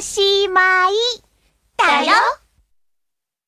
しまい。だよ。